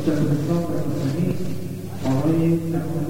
Muchas gracias por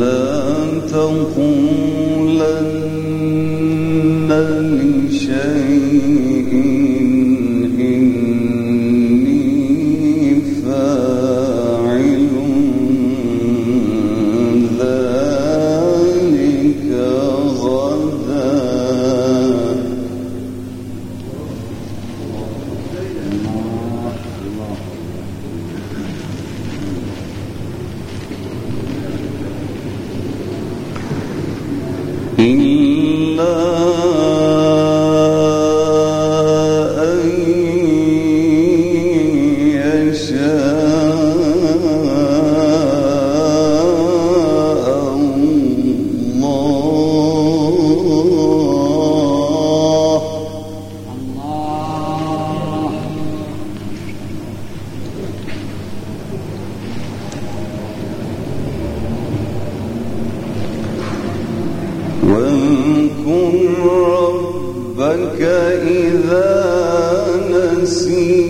ولن تقوم إذا نسيت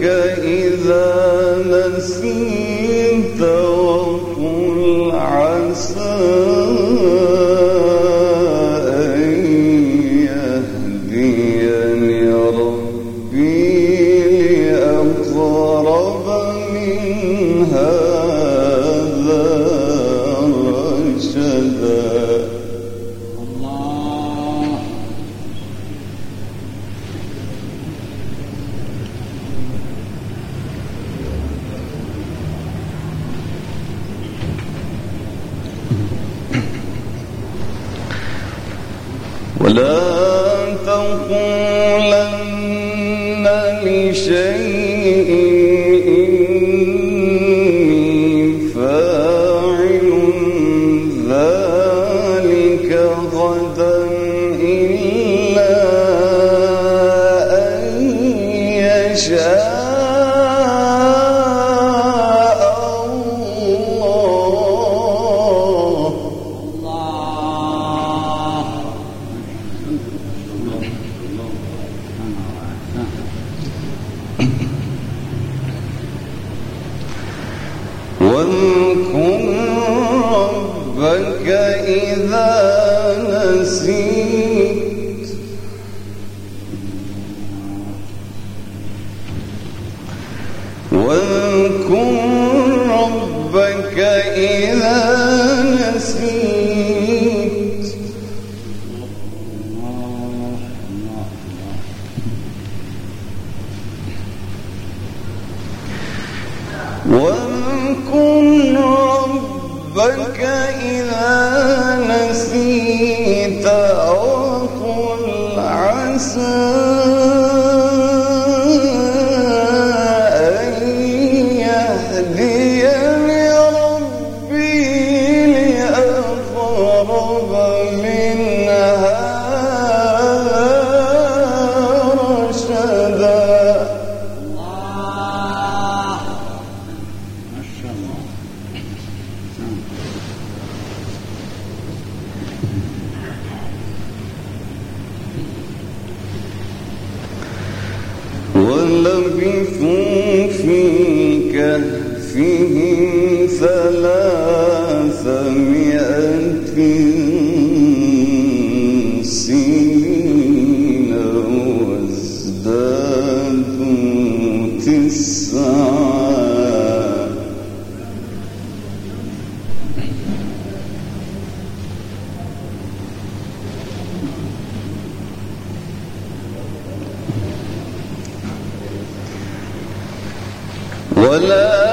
إذا نسيت لا تقوم واذكر ربك إذا نسيت وقل عسى. لبثوا في كهفهم ثلاثة ولا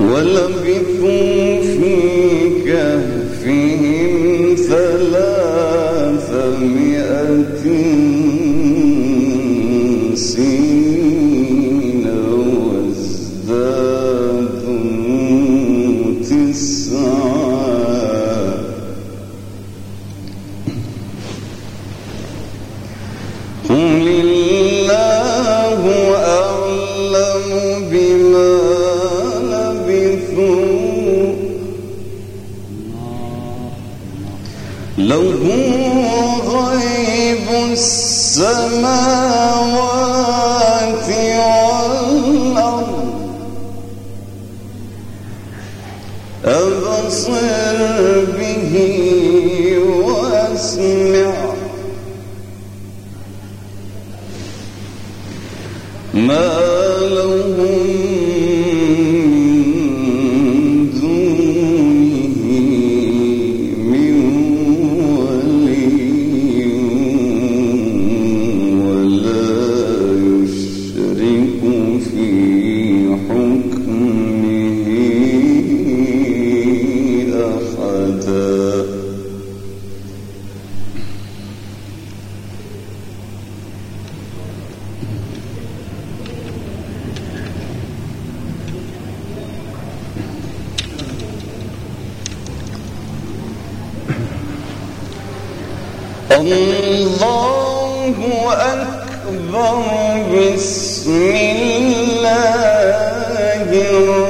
ولم يكن هم لله أعلم بما لبثوا. له غيب السماوات والأرض. أبصر ما له الله أكبر بسم الله الرحمن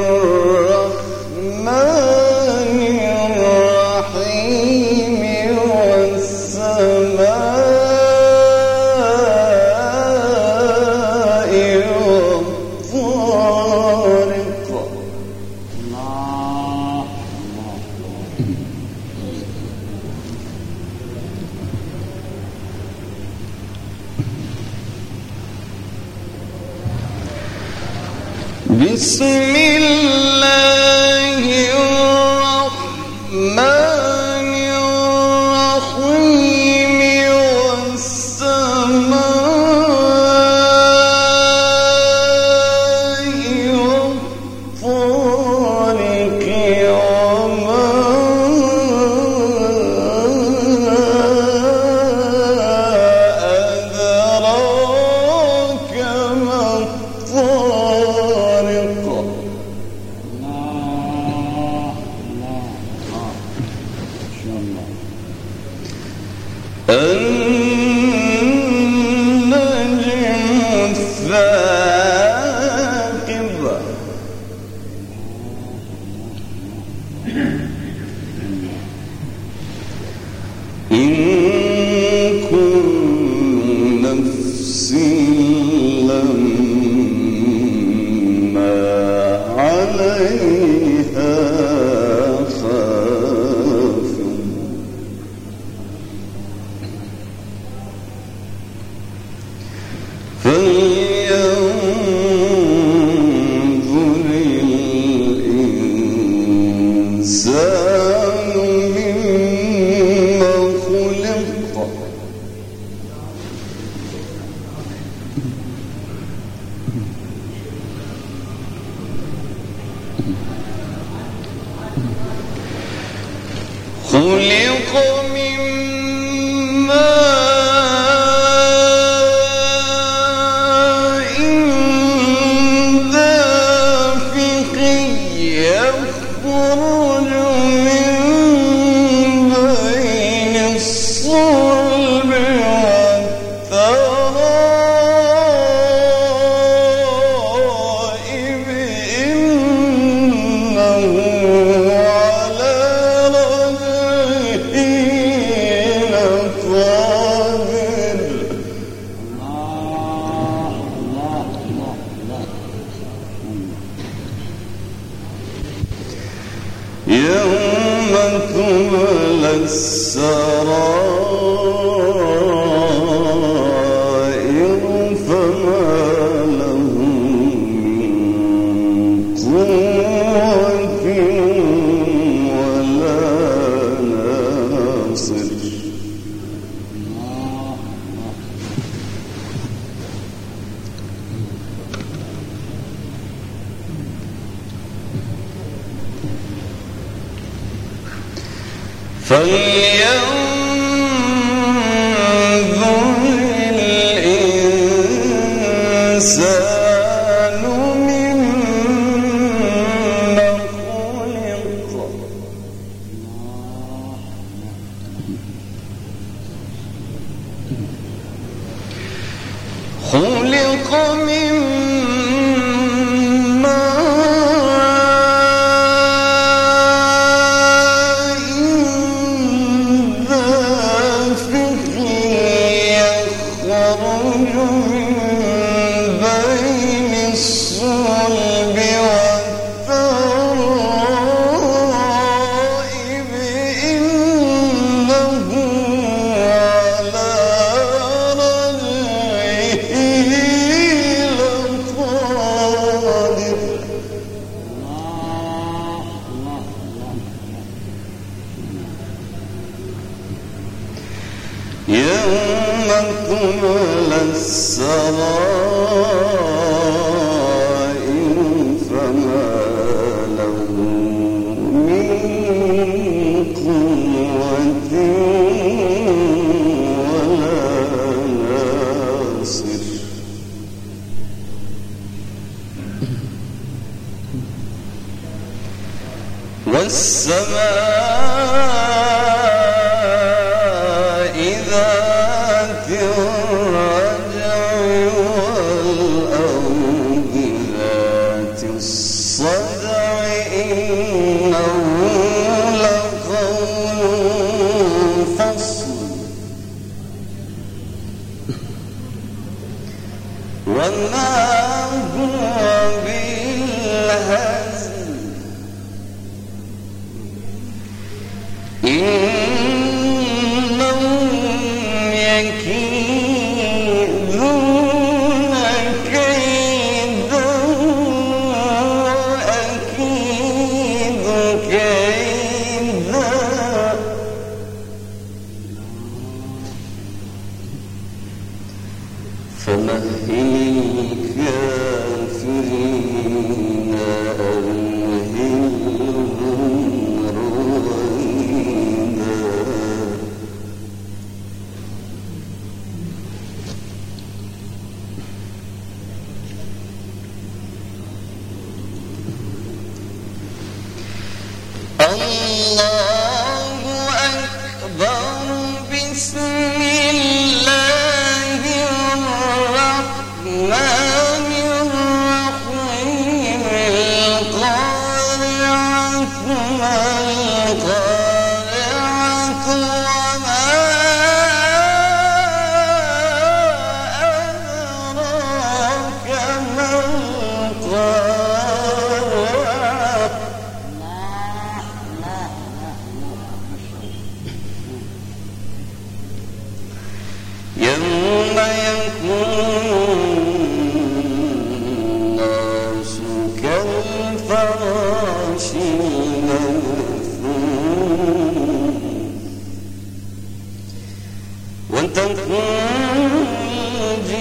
بسم الله. تبلى وما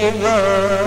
river.